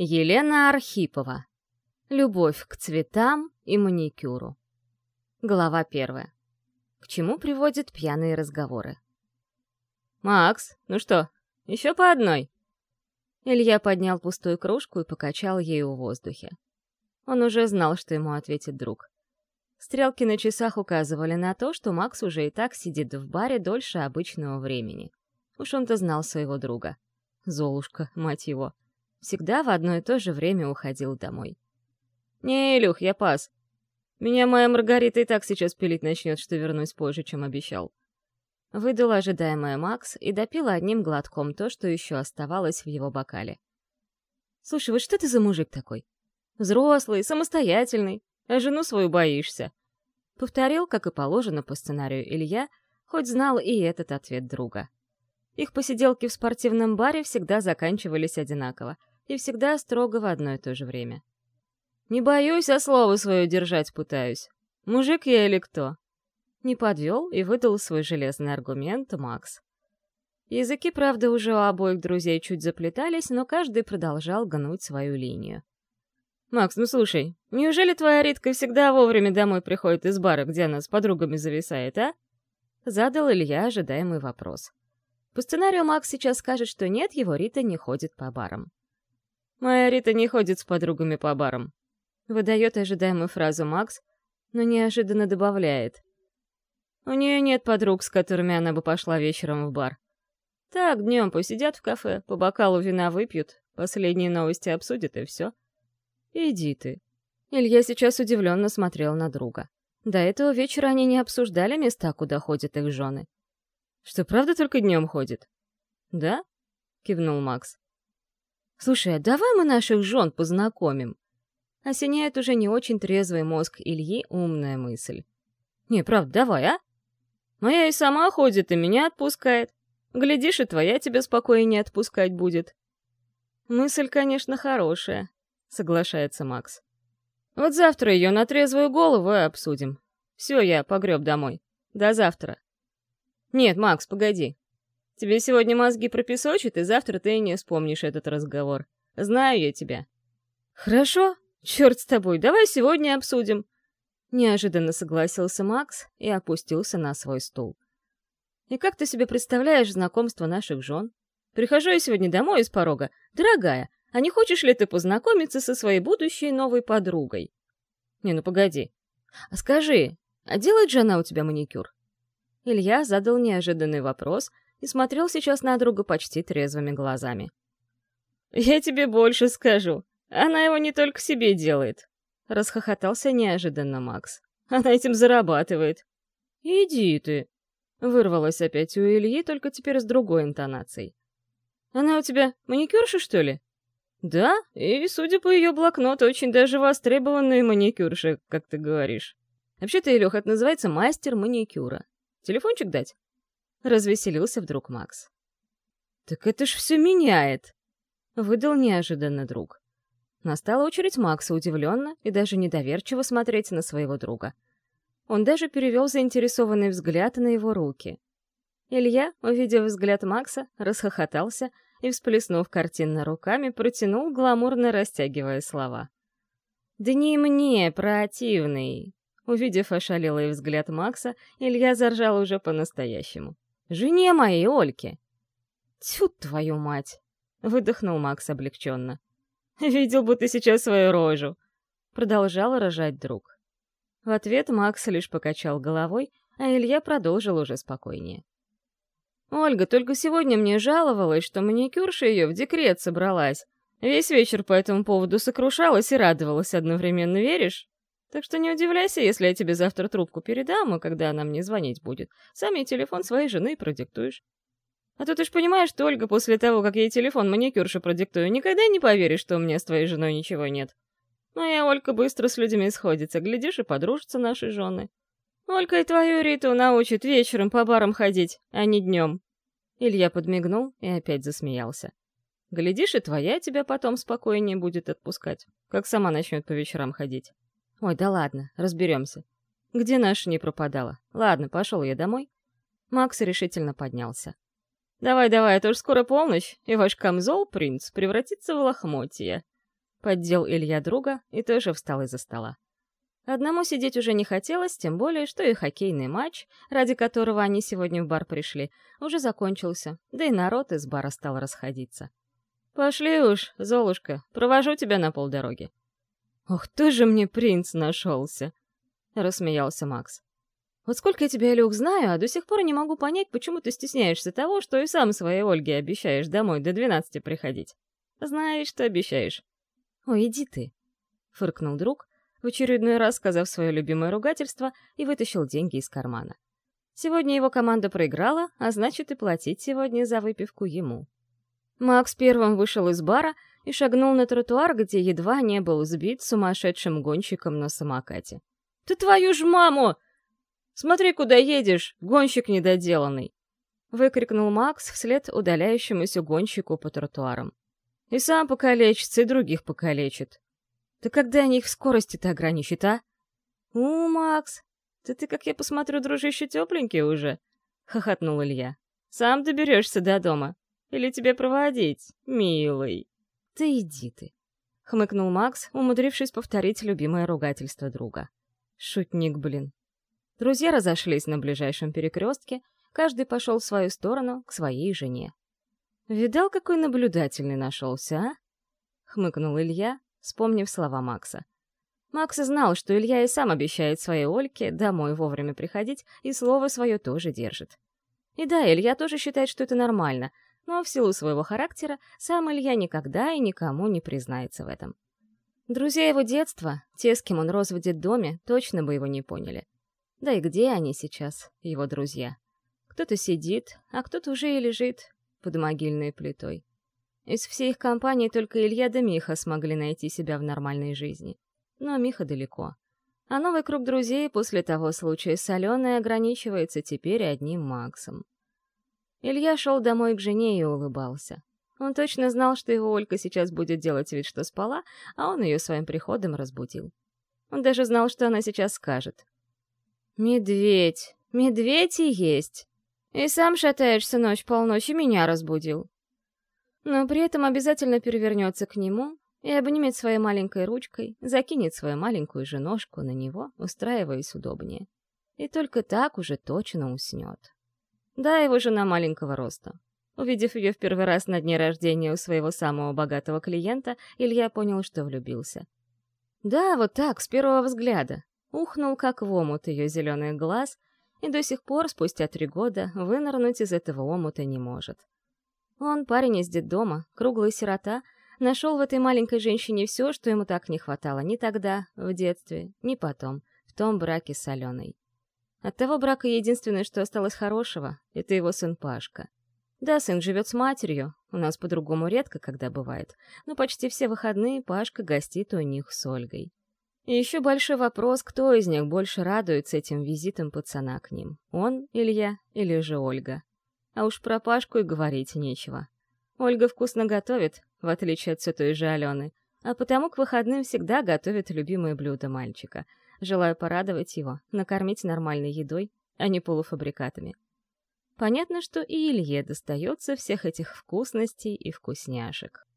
Елена Архипова. Любовь к цветам и маникюру. Глава первая. К чему приводят пьяные разговоры? «Макс, ну что, еще по одной?» Илья поднял пустую кружку и покачал ею в воздухе. Он уже знал, что ему ответит друг. Стрелки на часах указывали на то, что Макс уже и так сидит в баре дольше обычного времени. Уж он-то знал своего друга. Золушка, мать его всегда в одно и то же время уходил домой. «Не, Илюх, я пас. Меня моя Маргарита и так сейчас пилить начнет, что вернусь позже, чем обещал». Выдал ожидаемая Макс и допила одним глотком то, что еще оставалось в его бокале. «Слушай, вот что ты за мужик такой? Взрослый, самостоятельный, а жену свою боишься?» Повторил, как и положено по сценарию Илья, хоть знал и этот ответ друга. Их посиделки в спортивном баре всегда заканчивались одинаково и всегда строго в одно и то же время. «Не боюсь, а слово свое держать пытаюсь. Мужик я или кто?» Не подвел и выдал свой железный аргумент Макс. Языки, правда, уже у обоих друзей чуть заплетались, но каждый продолжал гнуть свою линию. «Макс, ну слушай, неужели твоя Ритка всегда вовремя домой приходит из бара, где она с подругами зависает, а?» Задал Илья ожидаемый вопрос. По сценарию Макс сейчас скажет, что нет, его Рита не ходит по барам. «Моя Рита не ходит с подругами по барам», — выдает ожидаемую фразу Макс, но неожиданно добавляет. «У нее нет подруг, с которыми она бы пошла вечером в бар. Так, днем посидят в кафе, по бокалу вина выпьют, последние новости обсудят и все. Иди ты». Илья сейчас удивленно смотрел на друга. До этого вечера они не обсуждали места, куда ходят их жены. Что, правда только днем ходит? Да? Кивнул Макс. Слушай, а давай мы наших жен познакомим. Осеняет уже не очень трезвый мозг Ильи умная мысль. Не, правда, давай, а? Моя и сама ходит, и меня отпускает. Глядишь, и твоя тебя спокойнее отпускать будет. Мысль, конечно, хорошая, соглашается Макс. Вот завтра ее на трезвую голову и обсудим. Все, я погреб домой. До завтра. «Нет, Макс, погоди. Тебе сегодня мозги пропесочат, и завтра ты не вспомнишь этот разговор. Знаю я тебя». «Хорошо. Черт с тобой, давай сегодня обсудим». Неожиданно согласился Макс и опустился на свой стул. «И как ты себе представляешь знакомство наших жен? Прихожу я сегодня домой из порога. Дорогая, а не хочешь ли ты познакомиться со своей будущей новой подругой?» «Не, ну погоди. А скажи, а делает же она у тебя маникюр?» Илья задал неожиданный вопрос и смотрел сейчас на друга почти трезвыми глазами. «Я тебе больше скажу. Она его не только себе делает», — расхохотался неожиданно Макс. «Она этим зарабатывает». «Иди ты», — вырвалось опять у Ильи, только теперь с другой интонацией. «Она у тебя маникюрша, что ли?» «Да, и, судя по ее блокноту, очень даже востребованная маникюрша, как ты говоришь. Вообще-то, Илюх, это называется мастер маникюра. Телефончик дать?» Развеселился вдруг Макс. «Так это ж все меняет!» Выдал неожиданно друг. Настала очередь Макса удивленно и даже недоверчиво смотреть на своего друга. Он даже перевел заинтересованный взгляд на его руки. Илья, увидев взгляд Макса, расхохотался и, всплеснув картинно руками, протянул, гламурно растягивая слова. «Да не мне, противный! Увидев ошалелый взгляд Макса, Илья заржал уже по-настоящему. «Жене моей, Ольке!» «Тьфу, твою мать!» — выдохнул Макс облегченно. «Видел бы ты сейчас свою рожу!» — продолжал рожать друг. В ответ Макс лишь покачал головой, а Илья продолжил уже спокойнее. «Ольга только сегодня мне жаловалась, что маникюрша ее в декрет собралась. Весь вечер по этому поводу сокрушалась и радовалась одновременно, веришь?» Так что не удивляйся, если я тебе завтра трубку передам, и когда она мне звонить будет, сам ей телефон своей жены продиктуешь. А то ты ж понимаешь, что Ольга после того, как ей телефон маникюрши продиктую, никогда не поверит, что у меня с твоей женой ничего нет. Моя Олька быстро с людьми сходится, глядишь, и подружатся наши жены. Олька и твою Риту научит вечером по барам ходить, а не днем. Илья подмигнул и опять засмеялся. Глядишь, и твоя тебя потом спокойнее будет отпускать, как сама начнет по вечерам ходить. Ой, да ладно, разберемся. Где наша не пропадала? Ладно, пошел я домой. Макс решительно поднялся. «Давай, давай, это уж скоро полночь, и ваш камзол, принц, превратится в лохмотье». Поддел Илья друга и тоже встал из-за стола. Одному сидеть уже не хотелось, тем более, что и хоккейный матч, ради которого они сегодня в бар пришли, уже закончился, да и народ из бара стал расходиться. «Пошли уж, Золушка, провожу тебя на полдороги». «Ох, ты же мне принц нашелся!» — рассмеялся Макс. «Вот сколько я тебя, Илюх, знаю, а до сих пор не могу понять, почему ты стесняешься того, что и сам своей Ольге обещаешь домой до двенадцати приходить. Знаешь, что обещаешь». «Ой, иди ты!» — фыркнул друг, в очередной раз сказав свое любимое ругательство и вытащил деньги из кармана. Сегодня его команда проиграла, а значит и платить сегодня за выпивку ему. Макс первым вышел из бара и шагнул на тротуар, где едва не был сбит сумасшедшим гонщиком на самокате. «Ты твою ж маму! Смотри, куда едешь, гонщик недоделанный!» Выкрикнул Макс вслед удаляющемуся гонщику по тротуарам. «И сам покалечится, и других покалечит. Да когда они их в скорости-то ограничат, а?» «У, Макс, да ты, как я посмотрю, дружище, тепленький уже!» — хохотнул Илья. «Сам доберешься до дома. Или тебе проводить, милый?» «Ты иди ты», — хмыкнул Макс, умудрившись повторить любимое ругательство друга. «Шутник, блин». Друзья разошлись на ближайшем перекрестке, каждый пошел в свою сторону, к своей жене. «Видал, какой наблюдательный нашелся, а?» — хмыкнул Илья, вспомнив слова Макса. Макс знал, что Илья и сам обещает своей Ольке домой вовремя приходить, и слово свое тоже держит. И да, Илья тоже считает, что это нормально — но в силу своего характера сам Илья никогда и никому не признается в этом. Друзья его детства, те, с кем он рос в детдоме, точно бы его не поняли. Да и где они сейчас, его друзья? Кто-то сидит, а кто-то уже и лежит под могильной плитой. Из всей их компании только Илья да Миха смогли найти себя в нормальной жизни. Но Миха далеко. А новый круг друзей после того случая с Аленой ограничивается теперь одним Максом. Илья шел домой к жене и улыбался. Он точно знал, что его Олька сейчас будет делать вид, что спала, а он ее своим приходом разбудил. Он даже знал, что она сейчас скажет. «Медведь! Медведь и есть! И сам шатаешься ночь полночи, меня разбудил!» Но при этом обязательно перевернется к нему и обнимет своей маленькой ручкой, закинет свою маленькую же ножку на него, устраиваясь удобнее. И только так уже точно уснет. Да, его жена маленького роста. Увидев ее в первый раз на дне рождения у своего самого богатого клиента, Илья понял, что влюбился. Да, вот так, с первого взгляда. Ухнул, как в омут ее зеленый глаз, и до сих пор, спустя три года, вынырнуть из этого омута не может. Он, парень из детдома, круглый сирота, нашел в этой маленькой женщине все, что ему так не хватало ни тогда, в детстве, ни потом, в том браке с Аленой. От того брака единственное, что осталось хорошего, — это его сын Пашка. Да, сын живет с матерью, у нас по-другому редко когда бывает, но почти все выходные Пашка гостит у них с Ольгой. И еще большой вопрос, кто из них больше радуется этим визитом пацана к ним, он, Илья или же Ольга. А уж про Пашку и говорить нечего. Ольга вкусно готовит, в отличие от все той же Алены, а потому к выходным всегда готовит любимые блюда мальчика — Желаю порадовать его, накормить нормальной едой, а не полуфабрикатами. Понятно, что и Илье достается всех этих вкусностей и вкусняшек.